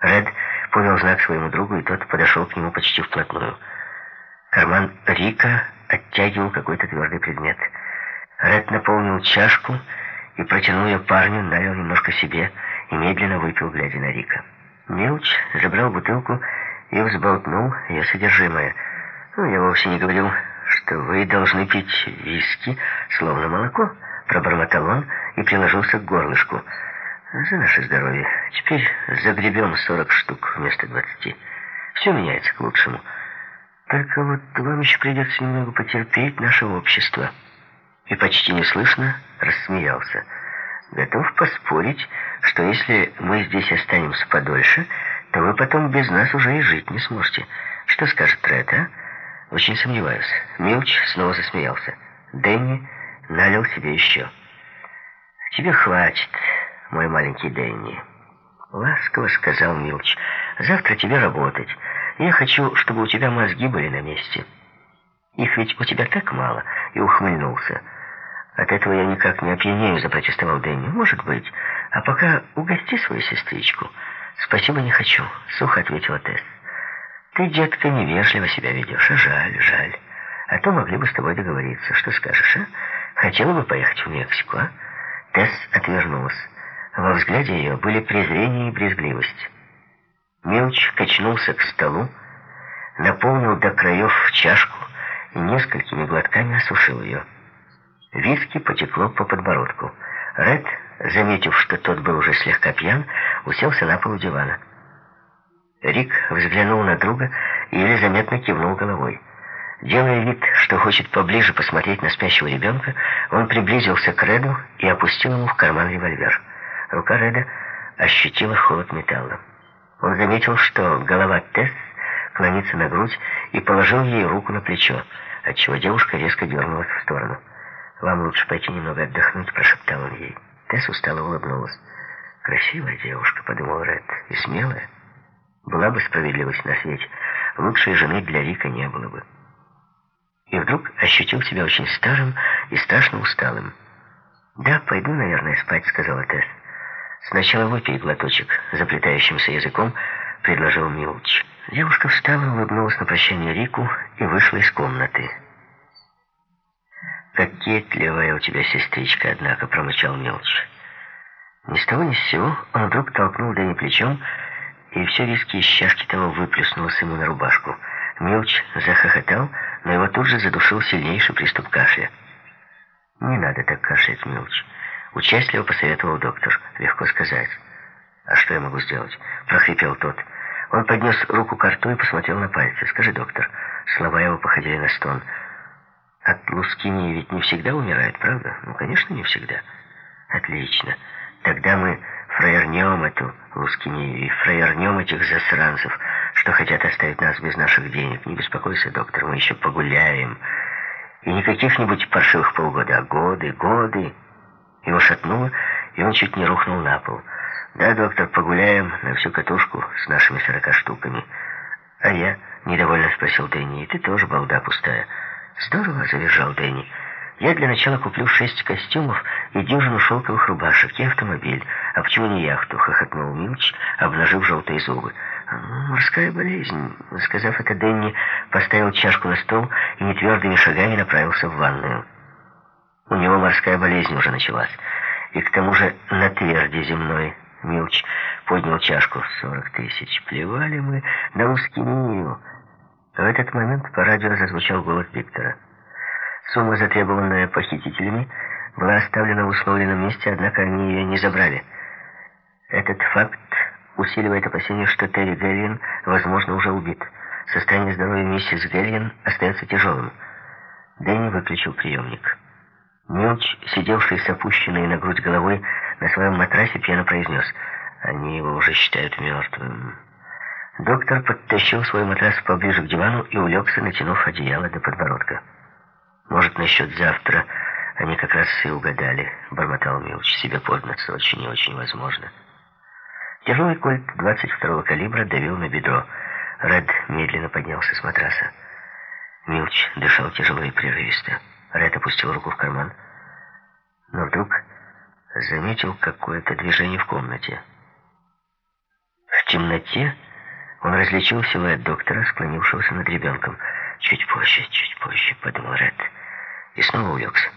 Ред понял знак своему другу, и тот подошел к нему почти вплотную. Карман Рика оттягивал какой-то твердый предмет. Ред наполнил чашку и протянул ее парню, налил немножко себе и медленно выпил, глядя на Рика. Милч забрал бутылку и взболтнул ее содержимое. «Ну, я вовсе не говорил, что вы должны пить виски, словно молоко», пробормотал он и приложился к горлышку. «За наше здоровье. Теперь загребем сорок штук вместо двадцати. Все меняется к лучшему. Только вот вам еще придется немного потерпеть наше общество». И почти неслышно рассмеялся. «Готов поспорить, что если мы здесь останемся подольше, то вы потом без нас уже и жить не сможете. Что скажет Ред, а?» «Очень сомневаюсь». Милч снова засмеялся. Дэнни налил себе еще. «Тебе хватит, мой маленький Дэнни», — ласково сказал Милч. «Завтра тебе работать. Я хочу, чтобы у тебя мозги были на месте. Их ведь у тебя так мало», — и ухмыльнулся. «От этого я никак не опьянею», — запротестовал Дэнни. «Может быть. А пока угости свою сестричку». «Спасибо, не хочу», — сухо ответила Тесс. «Ты, детка, невежливо себя ведешь, а жаль, жаль. А то могли бы с тобой договориться. Что скажешь, а? Хотела бы поехать в Мексику, а?» Тесс отвернулась. Во взгляде ее были презрение и брезгливость. Мелч качнулся к столу, наполнил до краев чашку и несколькими глотками осушил ее. Виски потекло по подбородку. Ред, заметив, что тот был уже слегка пьян, уселся на пол дивана. Рик взглянул на друга и еле заметно кивнул головой. Делая вид, что хочет поближе посмотреть на спящего ребенка, он приблизился к Реду и опустил ему в карман револьвер. Рука Реда ощутила холод металла. Он заметил, что голова Тесс клонится на грудь и положил ей руку на плечо, отчего девушка резко дернулась в сторону. «Вам лучше пойти немного отдохнуть», — прошептал он ей. Тесс устало улыбнулась. «Красивая девушка», — подумал Ред, — «и смелая. Была бы справедливость на свете, лучшей жены для Рика не было бы» и вдруг ощутил себя очень старым и страшно усталым. «Да, пойду, наверное, спать», — сказала Тесс. «Сначала выпей глоточек», — заплетающимся языком предложил Милч. Девушка встала, улыбнулась на прощание Рику и вышла из комнаты. «Кокетливая у тебя сестричка, однако», — промычал Милч. Ни с того ни с сего он вдруг толкнул Дэнни плечом, и все виски из чашки того выплеснулось ему на рубашку. Милч захохотал, но его тут же задушил сильнейший приступ кашля. «Не надо так кашлять, Милч», — участливо посоветовал доктор. «Легко сказать». «А что я могу сделать?» — прохрипел тот. Он поднес руку к рту и посмотрел на пальцы. «Скажи, доктор». Слова его походили на стон. «От лускинии ведь не всегда умирает, правда?» «Ну, конечно, не всегда». «Отлично. Тогда мы фраернем эту лускинию и фраернем этих засранцев» что хотят оставить нас без наших денег. Не беспокойся, доктор, мы еще погуляем. И не каких-нибудь паршивых полгода, а годы, годы. Его шатнуло, и он чуть не рухнул на пол. Да, доктор, погуляем на всю катушку с нашими сорока штуками. А я, недовольно спросил Дэнни, и ты тоже балда пустая. Здорово, завизжал Дэнни. Я для начала куплю шесть костюмов и дюжину шелковых рубашек и автомобиль. А почему не яхту? Хохотнул Милч, обнажив желтые зубы. «Морская болезнь», — сказав это, Дэнни поставил чашку на стол и нетвердыми шагами направился в ванную. У него морская болезнь уже началась. И к тому же на тверди земной. Милч поднял чашку. «Сорок тысяч. Плевали мы на Лускинию». В этот момент по радио зазвучал голос диктора. Сумма, затребованная похитителями, была оставлена в условленном месте, однако они ее не забрали. Этот факт усиливает опасение, что Терри Геллиан, возможно, уже убит. Состояние здоровья миссис Геллиан остается тяжелым. Дэнни выключил приемник. Милч, сидевший с опущенной на грудь головой на своем матрасе, пьяно произнес. «Они его уже считают мертвым». Доктор подтащил свой матрас поближе к дивану и улегся, натянув одеяло до подбородка. «Может, насчет завтра они как раз и угадали», — бормотал Милч себе под нос. «Очень и очень возможно». Тяжелый кольт 22-го калибра давил на бедро. Ред медленно поднялся с матраса. Милч дышал тяжело и прерывисто. Ред опустил руку в карман, но вдруг заметил какое-то движение в комнате. В темноте он различил силуэт доктора, склонившегося над ребенком. «Чуть позже, чуть позже», — подумал Ред. И снова улегся.